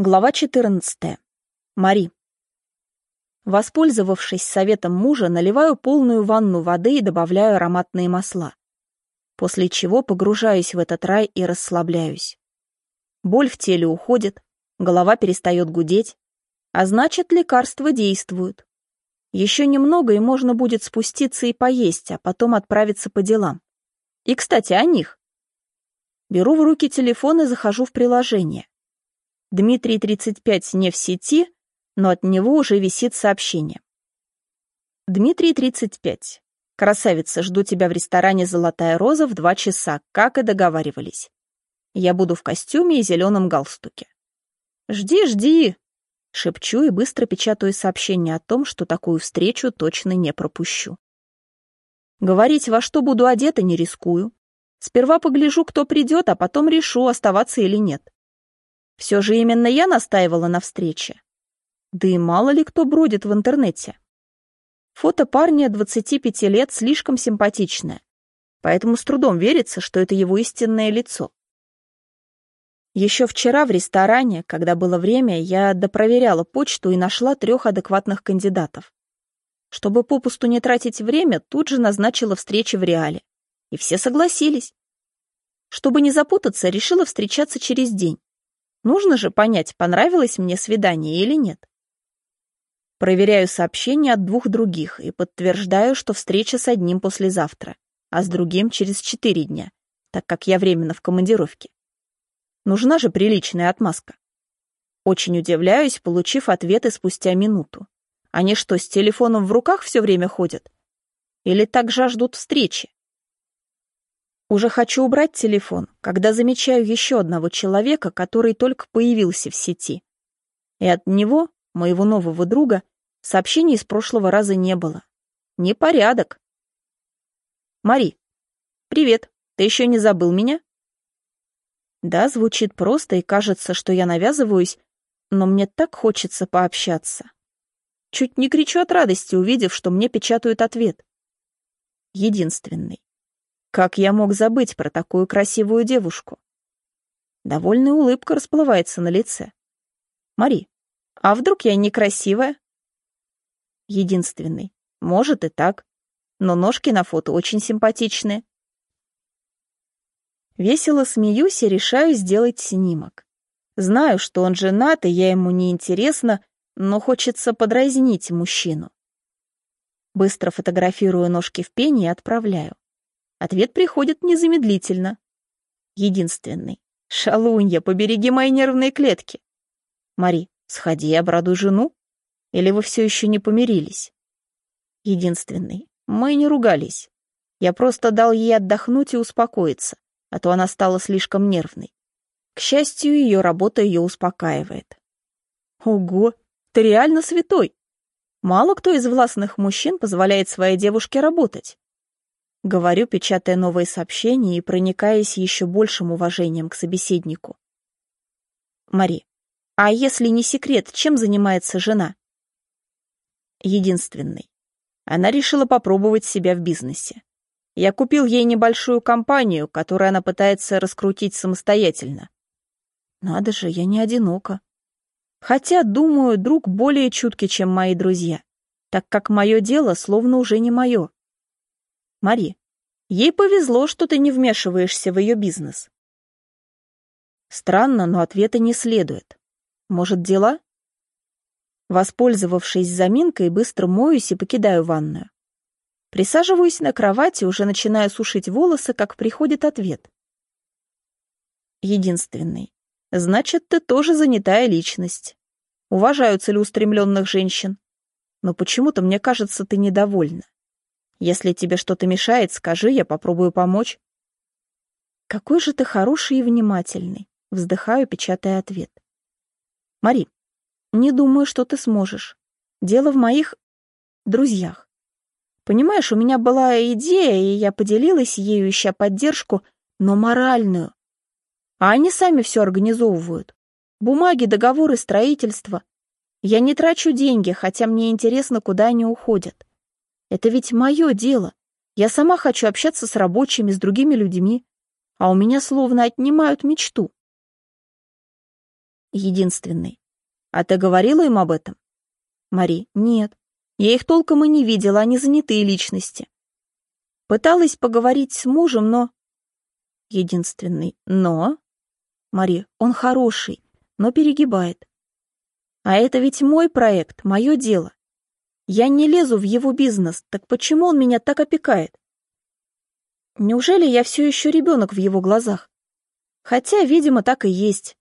Глава 14. Мари. Воспользовавшись советом мужа, наливаю полную ванну воды и добавляю ароматные масла. После чего погружаюсь в этот рай и расслабляюсь. Боль в теле уходит, голова перестает гудеть, а значит, лекарства действуют. Еще немного, и можно будет спуститься и поесть, а потом отправиться по делам. И, кстати, о них. Беру в руки телефон и захожу в приложение. Дмитрий 35 не в сети, но от него уже висит сообщение. Дмитрий 35. Красавица, жду тебя в ресторане «Золотая роза» в два часа, как и договаривались. Я буду в костюме и зеленом галстуке. Жди, жди, шепчу и быстро печатаю сообщение о том, что такую встречу точно не пропущу. Говорить, во что буду одета, не рискую. Сперва погляжу, кто придет, а потом решу, оставаться или нет. Все же именно я настаивала на встрече. Да и мало ли кто бродит в интернете. Фото парня 25 лет слишком симпатичное, поэтому с трудом верится, что это его истинное лицо. Еще вчера в ресторане, когда было время, я допроверяла почту и нашла трех адекватных кандидатов. Чтобы попусту не тратить время, тут же назначила встречи в реале. И все согласились. Чтобы не запутаться, решила встречаться через день. Нужно же понять, понравилось мне свидание или нет. Проверяю сообщения от двух других и подтверждаю, что встреча с одним послезавтра, а с другим через четыре дня, так как я временно в командировке. Нужна же приличная отмазка. Очень удивляюсь, получив ответы спустя минуту. Они что, с телефоном в руках все время ходят? Или так жаждут встречи? Уже хочу убрать телефон, когда замечаю еще одного человека, который только появился в сети. И от него, моего нового друга, сообщений из прошлого раза не было. Непорядок. Мари, привет, ты еще не забыл меня? Да, звучит просто и кажется, что я навязываюсь, но мне так хочется пообщаться. Чуть не кричу от радости, увидев, что мне печатают ответ. Единственный. Как я мог забыть про такую красивую девушку? Довольная улыбка расплывается на лице. Мари, а вдруг я некрасивая? Единственный. Может и так. Но ножки на фото очень симпатичные. Весело смеюсь и решаю сделать снимок. Знаю, что он женат, и я ему не интересна, но хочется подразнить мужчину. Быстро фотографирую ножки в пене и отправляю. Ответ приходит незамедлительно. Единственный. Шалунья, побереги мои нервные клетки. Мари, сходи и обрадуй жену. Или вы все еще не помирились? Единственный. Мы не ругались. Я просто дал ей отдохнуть и успокоиться, а то она стала слишком нервной. К счастью, ее работа ее успокаивает. Ого, ты реально святой. Мало кто из властных мужчин позволяет своей девушке работать. Говорю, печатая новые сообщения и проникаясь еще большим уважением к собеседнику. Мари, а если не секрет, чем занимается жена? Единственный. Она решила попробовать себя в бизнесе. Я купил ей небольшую компанию, которую она пытается раскрутить самостоятельно. Надо же, я не одинока. Хотя, думаю, друг более чуткий, чем мои друзья, так как мое дело словно уже не мое. Мари, ей повезло, что ты не вмешиваешься в ее бизнес. Странно, но ответа не следует. Может, дела? Воспользовавшись заминкой, быстро моюсь и покидаю ванную. Присаживаюсь на кровати, уже начиная сушить волосы, как приходит ответ. Единственный. Значит, ты тоже занятая личность. Уважаю целеустремленных женщин. Но почему-то мне кажется, ты недовольна. Если тебе что-то мешает, скажи, я попробую помочь. Какой же ты хороший и внимательный, вздыхаю, печатая ответ. Мари, не думаю, что ты сможешь. Дело в моих друзьях. Понимаешь, у меня была идея, и я поделилась ею, ища поддержку, но моральную. А они сами все организовывают. Бумаги, договоры, строительство. Я не трачу деньги, хотя мне интересно, куда они уходят. Это ведь мое дело. Я сама хочу общаться с рабочими, с другими людьми, а у меня словно отнимают мечту. Единственный. А ты говорила им об этом? Мари, нет. Я их толком и не видела, они занятые личности. Пыталась поговорить с мужем, но... Единственный. Но? Мари, он хороший, но перегибает. А это ведь мой проект, мое дело. Я не лезу в его бизнес, так почему он меня так опекает? Неужели я все еще ребенок в его глазах? Хотя, видимо, так и есть.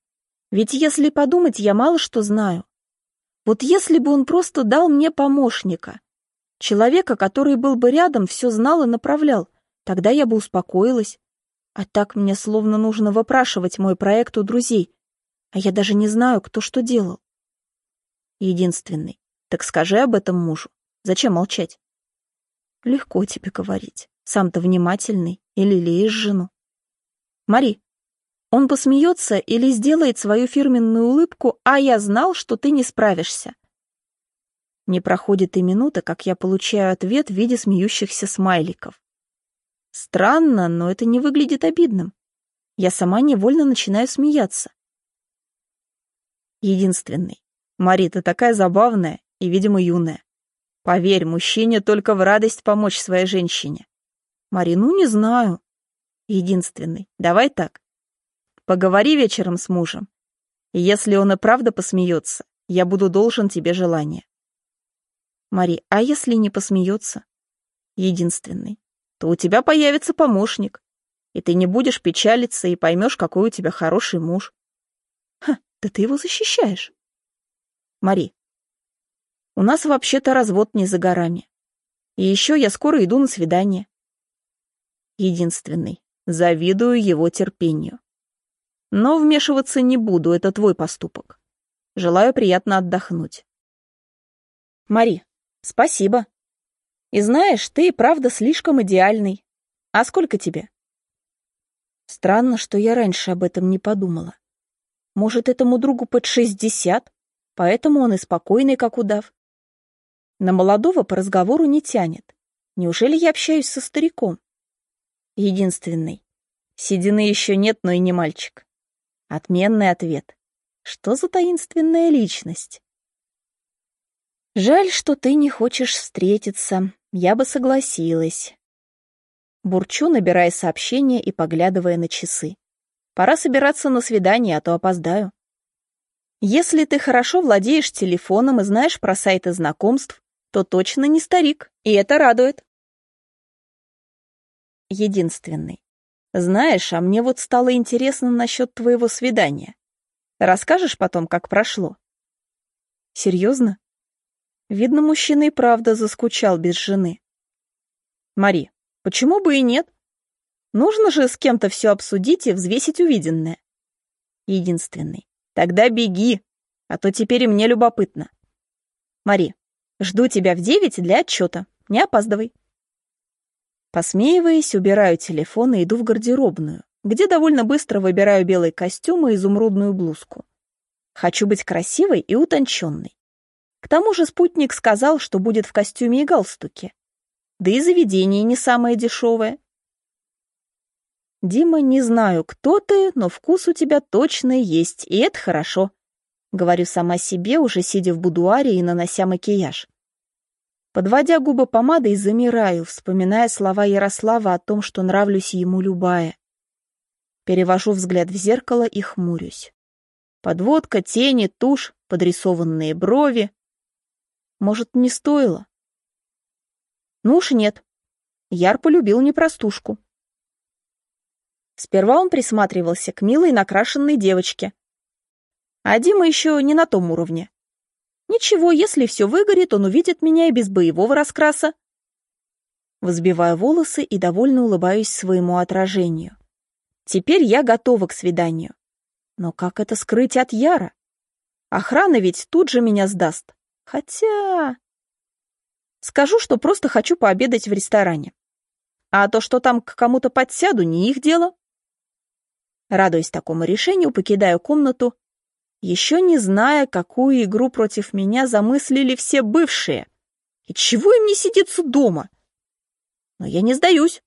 Ведь если подумать, я мало что знаю. Вот если бы он просто дал мне помощника, человека, который был бы рядом, все знал и направлял, тогда я бы успокоилась. А так мне словно нужно выпрашивать мой проект у друзей, а я даже не знаю, кто что делал. Единственный. Так скажи об этом мужу. Зачем молчать? Легко тебе говорить. Сам-то внимательный или леешь жену. Мари, он посмеется или сделает свою фирменную улыбку, а я знал, что ты не справишься. Не проходит и минута, как я получаю ответ в виде смеющихся смайликов. Странно, но это не выглядит обидным. Я сама невольно начинаю смеяться. Единственный. Мари, ты такая забавная и, видимо, юная. Поверь, мужчине только в радость помочь своей женщине. Мари, ну не знаю. Единственный. Давай так. Поговори вечером с мужем. И если он и правда посмеется, я буду должен тебе желание. Мари, а если не посмеется? Единственный. То у тебя появится помощник. И ты не будешь печалиться и поймешь, какой у тебя хороший муж. Ха, да ты его защищаешь. Мари, у нас вообще-то развод не за горами. И еще я скоро иду на свидание. Единственный. Завидую его терпению. Но вмешиваться не буду, это твой поступок. Желаю приятно отдохнуть. Мари, спасибо. И знаешь, ты и правда слишком идеальный. А сколько тебе? Странно, что я раньше об этом не подумала. Может, этому другу под шестьдесят, поэтому он и спокойный, как удав. На молодого по разговору не тянет. Неужели я общаюсь со стариком? Единственный. Седины еще нет, но и не мальчик. Отменный ответ. Что за таинственная личность? Жаль, что ты не хочешь встретиться. Я бы согласилась. Бурчу, набирая сообщение и поглядывая на часы. Пора собираться на свидание, а то опоздаю. Если ты хорошо владеешь телефоном и знаешь про сайты знакомств, то точно не старик, и это радует. Единственный. Знаешь, а мне вот стало интересно насчет твоего свидания. Расскажешь потом, как прошло? Серьезно? Видно, мужчина и правда заскучал без жены. Мари, почему бы и нет? Нужно же с кем-то все обсудить и взвесить увиденное. Единственный. Тогда беги, а то теперь и мне любопытно. Мари, Жду тебя в девять для отчета. Не опаздывай. Посмеиваясь, убираю телефон и иду в гардеробную, где довольно быстро выбираю белый костюм и изумрудную блузку. Хочу быть красивой и утонченной. К тому же спутник сказал, что будет в костюме и галстуке. Да и заведение не самое дешевое. Дима, не знаю, кто ты, но вкус у тебя точно есть, и это хорошо. Говорю сама себе, уже сидя в будуаре и нанося макияж. Подводя губы помадой, замираю, вспоминая слова Ярослава о том, что нравлюсь ему любая. Перевожу взгляд в зеркало и хмурюсь. Подводка, тени, тушь, подрисованные брови. Может, не стоило? Ну уж нет. Яр полюбил непростушку. Сперва он присматривался к милой накрашенной девочке, а Дима еще не на том уровне. Ничего, если все выгорит, он увидит меня и без боевого раскраса. Взбиваю волосы и довольно улыбаюсь своему отражению. Теперь я готова к свиданию. Но как это скрыть от Яра? Охрана ведь тут же меня сдаст. Хотя... Скажу, что просто хочу пообедать в ресторане. А то, что там к кому-то подсяду, не их дело. Радуясь такому решению, покидаю комнату еще не зная, какую игру против меня замыслили все бывшие. И чего им не сидится дома? Но я не сдаюсь.